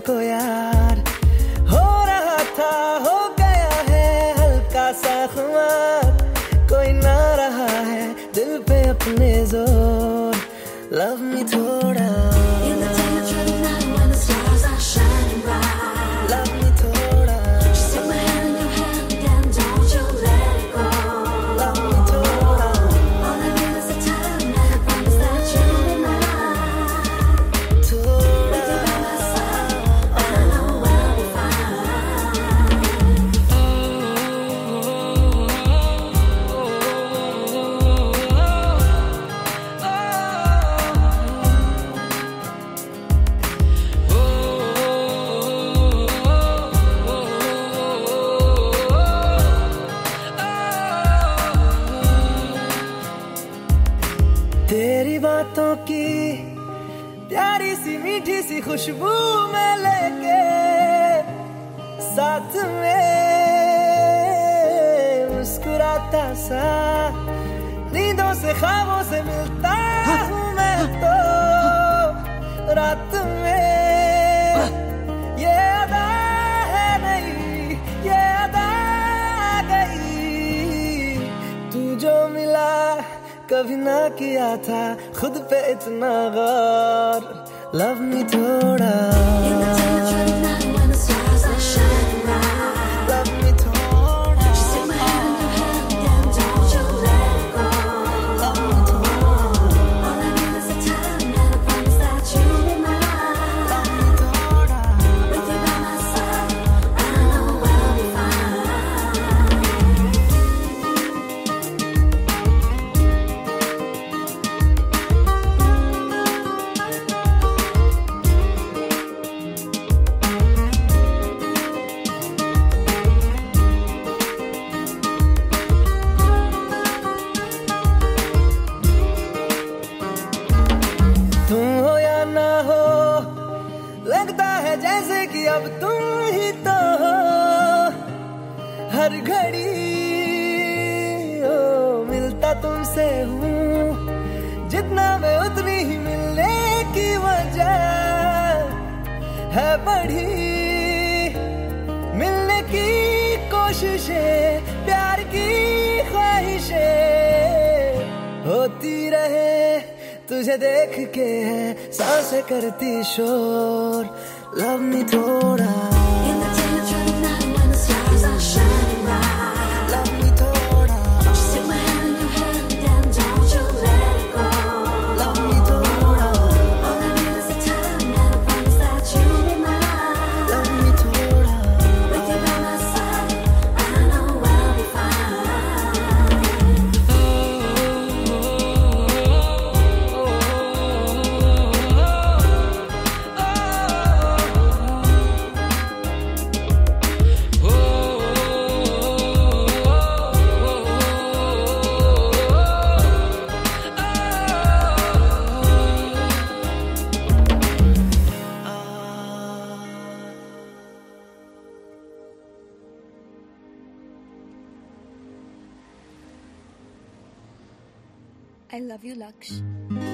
तुमको यार हो रहा था हो गया है हल्का सा खुमार कोई ना रहा है दिल पे अपने ज़ोर लव मी थोड़ा बातों की प्यारी सी मीठी सी खुशबू में लेके साथ में मुस्कुराता सा नींदों से ख्वाबों से मिलता हूँ। मैं तो। रात में कभी ना किया था खुद पे इतना गौर। लव मी थोड़ा। अब तुम ही तो हर घड़ी, ओ, मिलता तुमसे हूँ। जितना मैं उतनी ही मिलने की वजह है बढ़ी। मिलने की कोशिशें, प्यार की ख्वाहिशें होती रहे, तुझे देख के साँसें करती शोर। लव मी थोड़ा I love you, Laksh.